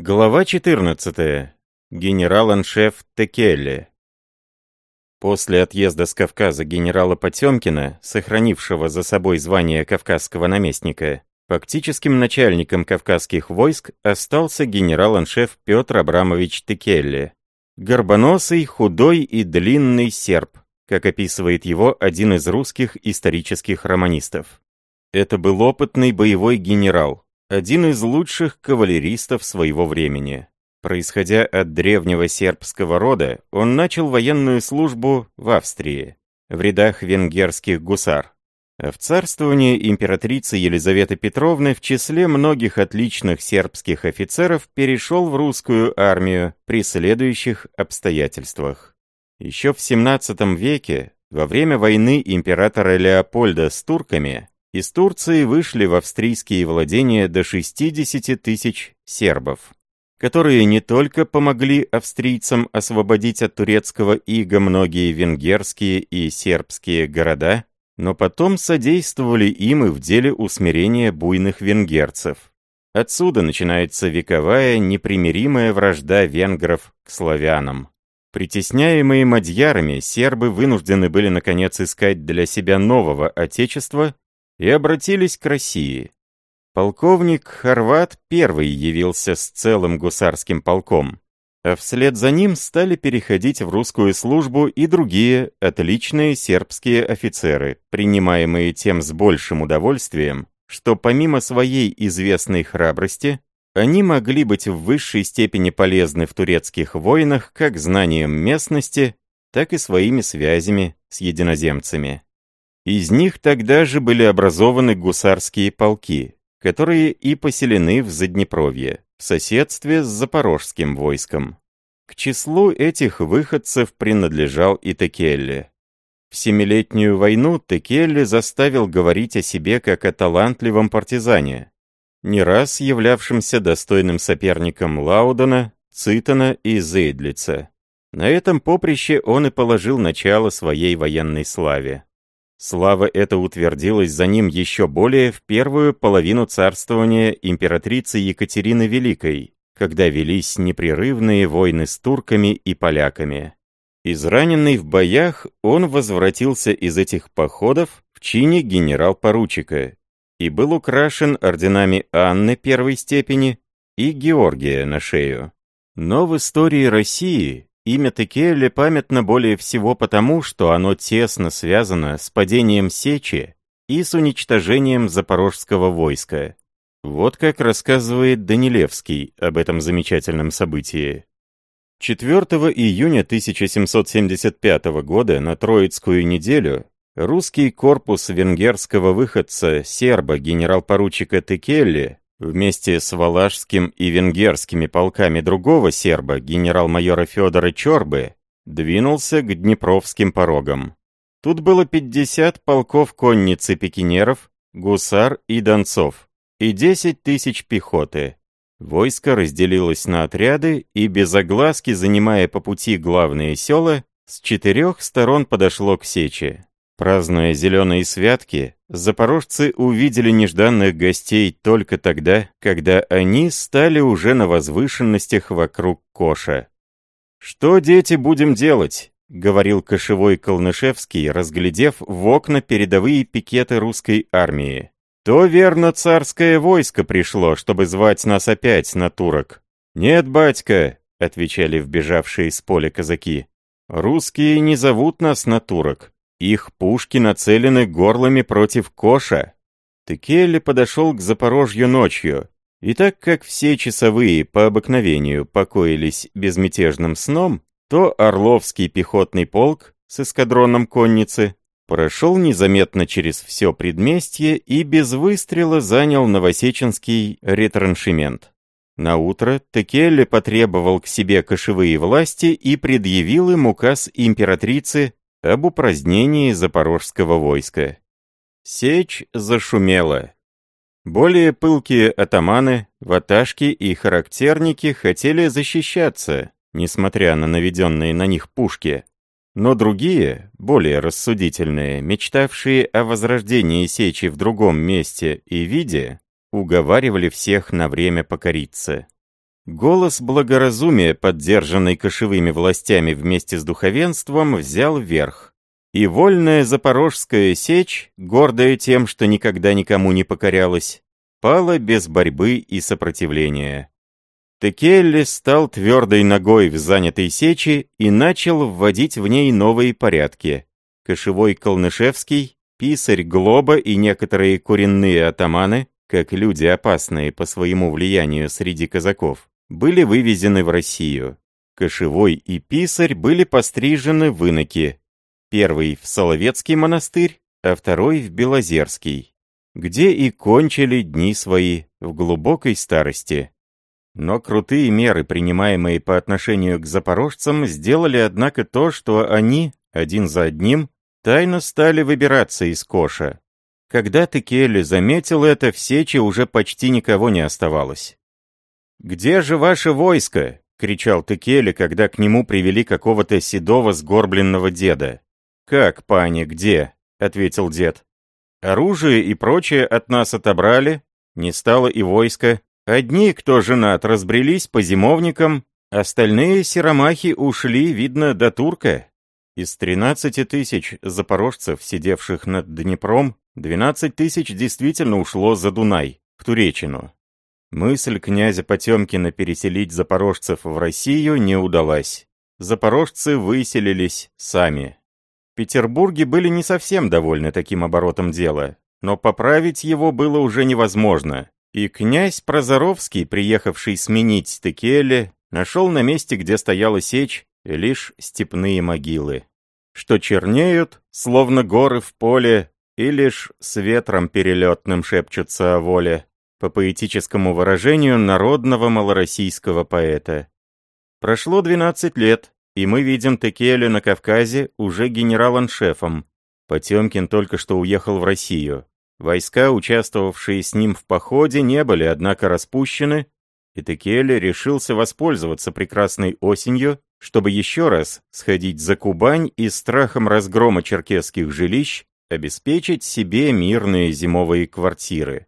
Глава 14. Генерал-аншеф Текелли. После отъезда с Кавказа генерала Потемкина, сохранившего за собой звание кавказского наместника, фактическим начальником кавказских войск остался генерал-аншеф Петр Абрамович Текелли. Горбоносый, худой и длинный серб, как описывает его один из русских исторических романистов. Это был опытный боевой генерал, один из лучших кавалеристов своего времени. Происходя от древнего сербского рода, он начал военную службу в Австрии, в рядах венгерских гусар. В царствовании императрицы Елизаветы Петровны в числе многих отличных сербских офицеров перешел в русскую армию при следующих обстоятельствах. Еще в XVII веке, во время войны императора Леопольда с турками, из Турции вышли в австрийские владения до 60 тысяч сербов, которые не только помогли австрийцам освободить от турецкого ига многие венгерские и сербские города, но потом содействовали им и в деле усмирения буйных венгерцев. Отсюда начинается вековая непримиримая вражда венгров к славянам. Притесняемые мадьярами, сербы вынуждены были наконец искать для себя нового отечества и обратились к России. Полковник Хорват первый явился с целым гусарским полком, а вслед за ним стали переходить в русскую службу и другие отличные сербские офицеры, принимаемые тем с большим удовольствием, что помимо своей известной храбрости, они могли быть в высшей степени полезны в турецких войнах как знанием местности, так и своими связями с единоземцами. Из них тогда же были образованы гусарские полки, которые и поселены в Заднепровье, в соседстве с запорожским войском. К числу этих выходцев принадлежал и Текелли. В Семилетнюю войну Текелли заставил говорить о себе как о талантливом партизане, не раз являвшемся достойным соперником Лаудена, Цитона и Зейдлица. На этом поприще он и положил начало своей военной славе. Слава эта утвердилась за ним еще более в первую половину царствования императрицы Екатерины Великой, когда велись непрерывные войны с турками и поляками. Израненный в боях, он возвратился из этих походов в чине генерал-поручика и был украшен орденами Анны первой степени и Георгия на шею. Но в истории России Имя Текелли памятно более всего потому, что оно тесно связано с падением Сечи и с уничтожением запорожского войска. Вот как рассказывает Данилевский об этом замечательном событии. 4 июня 1775 года на Троицкую неделю русский корпус венгерского выходца серба генерал-поручика Текелли Вместе с Валашским и венгерскими полками другого серба, генерал-майора Федора Чорбы, двинулся к Днепровским порогам. Тут было 50 полков конницы пекинеров, гусар и донцов, и 10 тысяч пехоты. Войско разделилось на отряды и, без огласки занимая по пути главные села, с четырех сторон подошло к Сечи. Празднуя зеленые святки, запорожцы увидели нежданных гостей только тогда, когда они стали уже на возвышенностях вокруг Коша. «Что, дети, будем делать?» — говорил кошевой Колнышевский, разглядев в окна передовые пикеты русской армии. «То верно царское войско пришло, чтобы звать нас опять на турок». «Нет, батька», — отвечали вбежавшие с поля казаки, — «русские не зовут нас на турок». Их пушки нацелены горлами против Коша. Текелли подошел к Запорожью ночью, и так как все часовые по обыкновению покоились безмятежным сном, то Орловский пехотный полк с эскадроном конницы прошел незаметно через все предместье и без выстрела занял Новосеченский ретраншемент. Наутро Текелли потребовал к себе кошевые власти и предъявил им указ императрицы об упразднении запорожского войска. Сечь зашумела. Более пылкие атаманы, ваташки и характерники хотели защищаться, несмотря на наведенные на них пушки. Но другие, более рассудительные, мечтавшие о возрождении Сечи в другом месте и виде, уговаривали всех на время покориться. Голос благоразумия, поддержанный кошевыми властями вместе с духовенством, взял верх. И вольная запорожская сечь, гордая тем, что никогда никому не покорялась, пала без борьбы и сопротивления. Текелли стал твердой ногой в занятой сечи и начал вводить в ней новые порядки. Кошевой Колнышевский, писарь Глоба и некоторые коренные атаманы, как люди опасные по своему влиянию среди казаков, были вывезены в Россию. Кошевой и писарь были пострижены в иноки, Первый в Соловецкий монастырь, а второй в Белозерский, где и кончили дни свои в глубокой старости. Но крутые меры, принимаемые по отношению к запорожцам, сделали, однако, то, что они, один за одним, тайно стали выбираться из Коша. Когда Текелли заметил это, в Сечи уже почти никого не оставалось. «Где же ваше войско?» — кричал Текелли, когда к нему привели какого-то седого сгорбленного деда. «Как, пани, где?» — ответил дед. «Оружие и прочее от нас отобрали, не стало и войска. Одни, кто женат, разбрелись по зимовникам, остальные серомахи ушли, видно, до турка. Из 13 тысяч запорожцев, сидевших над Днепром, 12 тысяч действительно ушло за Дунай, в Туречину. Мысль князя Потемкина переселить запорожцев в Россию не удалась. Запорожцы выселились сами. Петербурге были не совсем довольны таким оборотом дела, но поправить его было уже невозможно, и князь Прозоровский, приехавший сменить Текеле, нашел на месте, где стояла сечь, лишь степные могилы, что чернеют, словно горы в поле, и лишь с ветром перелетным шепчутся о воле, по поэтическому выражению народного малороссийского поэта. Прошло 12 лет, и мы видим Текелю на Кавказе уже генерал-аншефом. Потемкин только что уехал в Россию. Войска, участвовавшие с ним в походе, не были, однако, распущены, и Текеле решился воспользоваться прекрасной осенью, чтобы еще раз сходить за Кубань и страхом разгрома черкесских жилищ обеспечить себе мирные зимовые квартиры.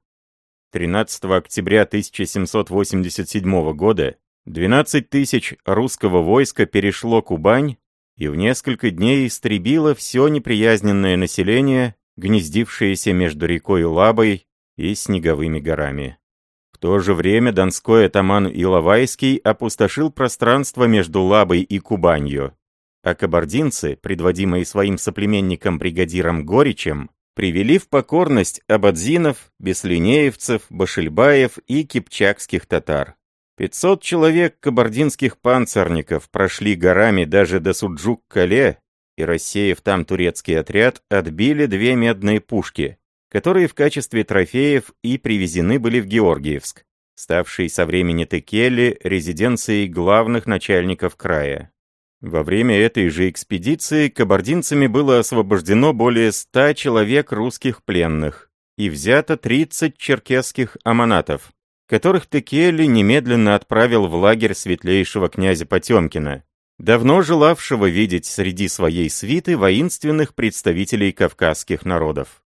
13 октября 1787 года 12 тысяч русского войска перешло Кубань и в несколько дней истребило все неприязненное население, гнездившееся между рекой Лабой и Снеговыми горами. В то же время донской атаман Иловайский опустошил пространство между Лабой и Кубанью, а кабардинцы, предводимые своим соплеменником-бригадиром Горичем, привели в покорность абадзинов, беслинеевцев, башельбаев и кипчакских татар. 500 человек кабардинских панцирников прошли горами даже до Суджук-Кале и, рассеяв там турецкий отряд, отбили две медные пушки, которые в качестве трофеев и привезены были в Георгиевск, ставший со времени Текели резиденцией главных начальников края. Во время этой же экспедиции кабардинцами было освобождено более 100 человек русских пленных и взято 30 черкесских аманатов, которых Текелли немедленно отправил в лагерь светлейшего князя Потемкина, давно желавшего видеть среди своей свиты воинственных представителей кавказских народов.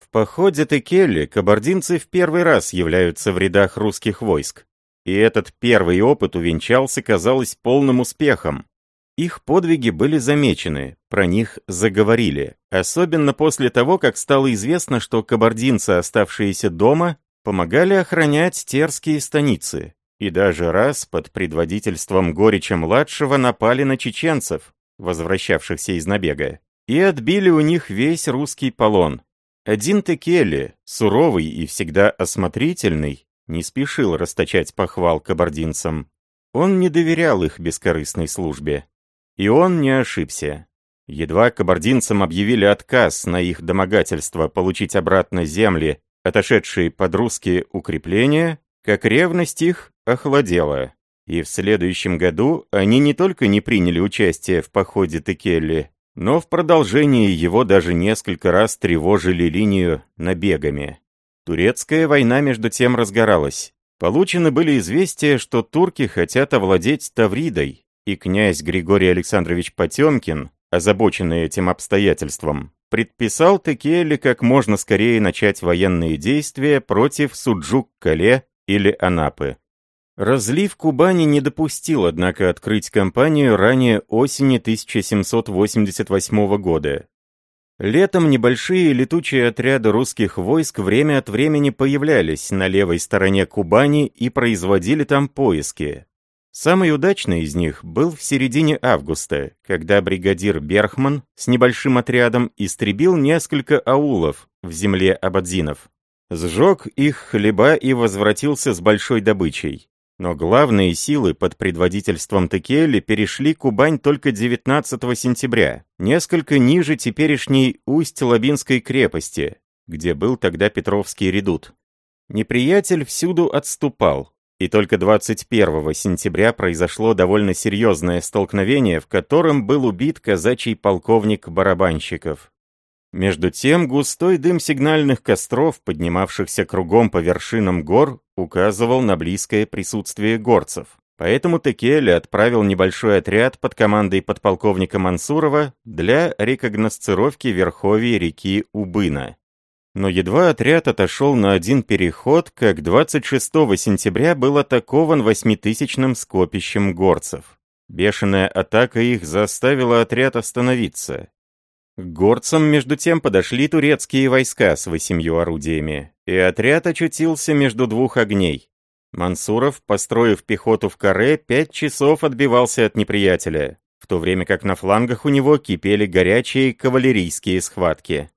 В походе Текелли кабардинцы в первый раз являются в рядах русских войск, и этот первый опыт увенчался, казалось, полным успехом. Их подвиги были замечены, про них заговорили, особенно после того, как стало известно, что кабардинцы, оставшиеся дома, помогали охранять терские станицы, и даже раз под предводительством Горича-младшего напали на чеченцев, возвращавшихся из набега, и отбили у них весь русский полон. Один Текели, суровый и всегда осмотрительный, не спешил расточать похвал кабардинцам. Он не доверял их бескорыстной службе. И он не ошибся. Едва кабардинцам объявили отказ на их домогательство получить обратно земли отошедшие под русские укрепления, как ревность их охладела. И в следующем году они не только не приняли участие в походе Текелли, но в продолжении его даже несколько раз тревожили линию набегами. Турецкая война между тем разгоралась. Получены были известия, что турки хотят овладеть Тавридой, и князь Григорий Александрович Потемкин, озабоченный этим обстоятельством, предписал Текеле как можно скорее начать военные действия против Суджук-Кале или Анапы. Разлив Кубани не допустил, однако, открыть кампанию ранее осени 1788 года. Летом небольшие летучие отряды русских войск время от времени появлялись на левой стороне Кубани и производили там поиски. Самый удачный из них был в середине августа, когда бригадир Берхман с небольшим отрядом истребил несколько аулов в земле абадзинов. Сжег их хлеба и возвратился с большой добычей. Но главные силы под предводительством Текели перешли Кубань только 19 сентября, несколько ниже теперешней Усть-Лабинской крепости, где был тогда Петровский редут. Неприятель всюду отступал, и только 21 сентября произошло довольно серьезное столкновение, в котором был убит казачий полковник барабанщиков. Между тем, густой дым сигнальных костров, поднимавшихся кругом по вершинам гор, указывал на близкое присутствие горцев. Поэтому Текель отправил небольшой отряд под командой подполковника Мансурова для рекогносцировки верховья реки Убына. Но едва отряд отошел на один переход, как 26 сентября был атакован восьмитысячным скопищем горцев. Бешеная атака их заставила отряд остановиться. К горцам, между тем, подошли турецкие войска с восемью орудиями, и отряд очутился между двух огней. Мансуров, построив пехоту в каре, пять часов отбивался от неприятеля, в то время как на флангах у него кипели горячие кавалерийские схватки.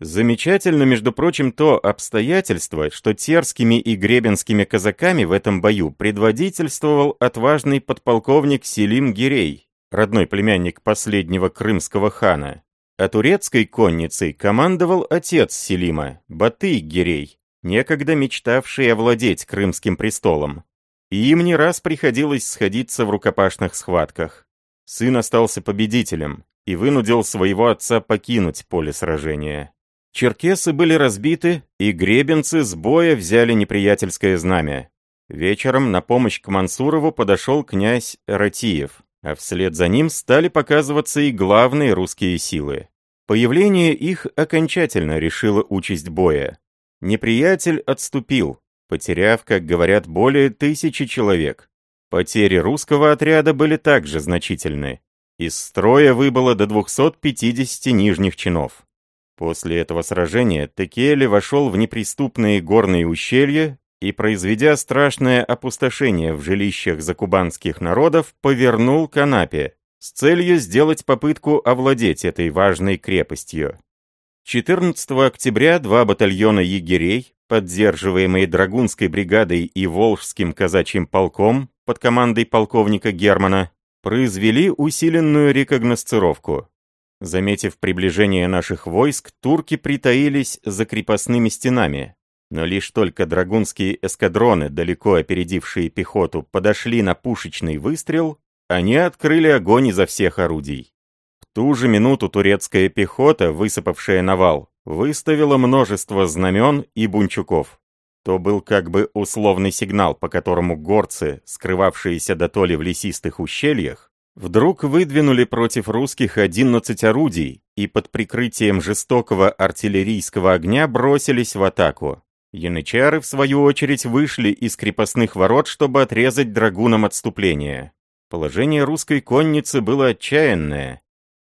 Замечательно, между прочим, то обстоятельство, что терскими и гребенскими казаками в этом бою предводительствовал отважный подполковник Селим Гирей, родной племянник последнего крымского хана. А турецкой конницей командовал отец Селима, Батый Гирей, некогда мечтавший овладеть крымским престолом. И им не раз приходилось сходиться в рукопашных схватках. Сын остался победителем и вынудил своего отца покинуть поле сражения. Черкесы были разбиты, и гребенцы с боя взяли неприятельское знамя. Вечером на помощь к Мансурову подошел князь Ратиев а вслед за ним стали показываться и главные русские силы. Появление их окончательно решило участь боя. Неприятель отступил, потеряв, как говорят, более тысячи человек. Потери русского отряда были также значительны. Из строя выбыло до 250 нижних чинов. После этого сражения Текели вошел в неприступные горные ущелья и, произведя страшное опустошение в жилищах закубанских народов, повернул к Анапе с целью сделать попытку овладеть этой важной крепостью. 14 октября два батальона егерей, поддерживаемые Драгунской бригадой и Волжским казачьим полком под командой полковника Германа, произвели усиленную рекогносцировку. Заметив приближение наших войск, турки притаились за крепостными стенами, но лишь только драгунские эскадроны, далеко опередившие пехоту, подошли на пушечный выстрел, они открыли огонь изо всех орудий. В ту же минуту турецкая пехота, высыпавшая на вал, выставила множество знамен и бунчуков. То был как бы условный сигнал, по которому горцы, скрывавшиеся до толи в лесистых ущельях, вдруг выдвинули против русских 11 орудий и под прикрытием жестокого артиллерийского огня бросились в атаку. Янычары, в свою очередь, вышли из крепостных ворот, чтобы отрезать драгунам отступление. Положение русской конницы было отчаянное.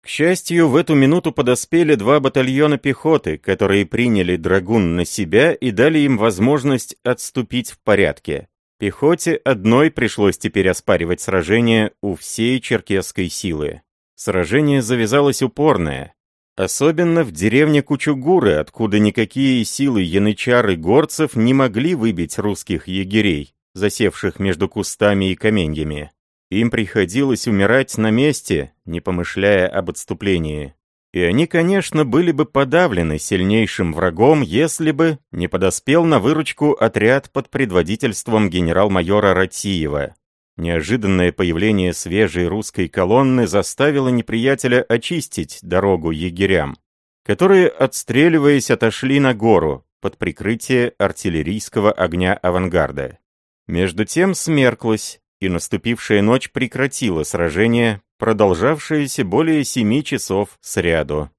К счастью, в эту минуту подоспели два батальона пехоты, которые приняли драгун на себя и дали им возможность отступить в порядке. Пехоте одной пришлось теперь оспаривать сражение у всей черкесской силы. Сражение завязалось упорное. Особенно в деревне Кучугуры, откуда никакие силы янычар и горцев не могли выбить русских егерей, засевших между кустами и каменьями. Им приходилось умирать на месте, не помышляя об отступлении. И они, конечно, были бы подавлены сильнейшим врагом, если бы не подоспел на выручку отряд под предводительством генерал-майора Ратиева. Неожиданное появление свежей русской колонны заставило неприятеля очистить дорогу егерям, которые, отстреливаясь, отошли на гору под прикрытие артиллерийского огня авангарда. Между тем смерклась, и наступившая ночь прекратила сражение, продолжавшееся более семи часов сряду.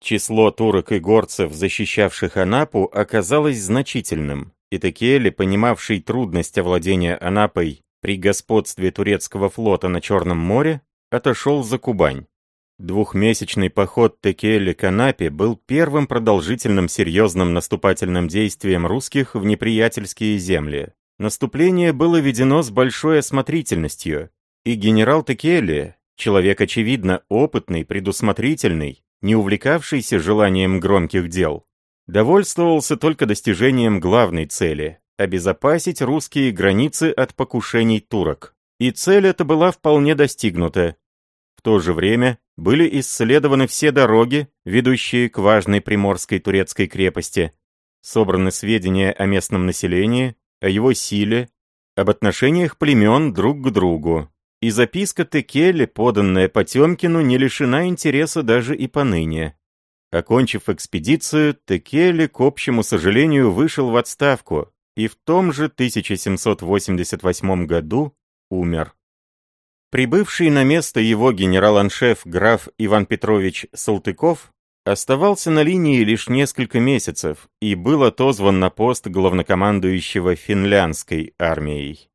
Число турок и горцев, защищавших Анапу, оказалось значительным, и Текели, понимавший трудность овладения Анапой при господстве турецкого флота на Черном море, отошел за Кубань. Двухмесячный поход Текели к Анапе был первым продолжительным серьезным наступательным действием русских в неприятельские земли. Наступление было ведено с большой осмотрительностью, и генерал Текели, человек очевидно опытный, предусмотрительный, не увлекавшийся желанием громких дел, довольствовался только достижением главной цели – обезопасить русские границы от покушений турок. И цель эта была вполне достигнута. В то же время были исследованы все дороги, ведущие к важной приморской турецкой крепости, собраны сведения о местном населении, о его силе, об отношениях племен друг к другу. И записка Текели, поданная Потемкину, не лишена интереса даже и поныне. Окончив экспедицию, Текели, к общему сожалению, вышел в отставку и в том же 1788 году умер. Прибывший на место его генерал-аншеф граф Иван Петрович Салтыков оставался на линии лишь несколько месяцев и был отозван на пост главнокомандующего финляндской армией.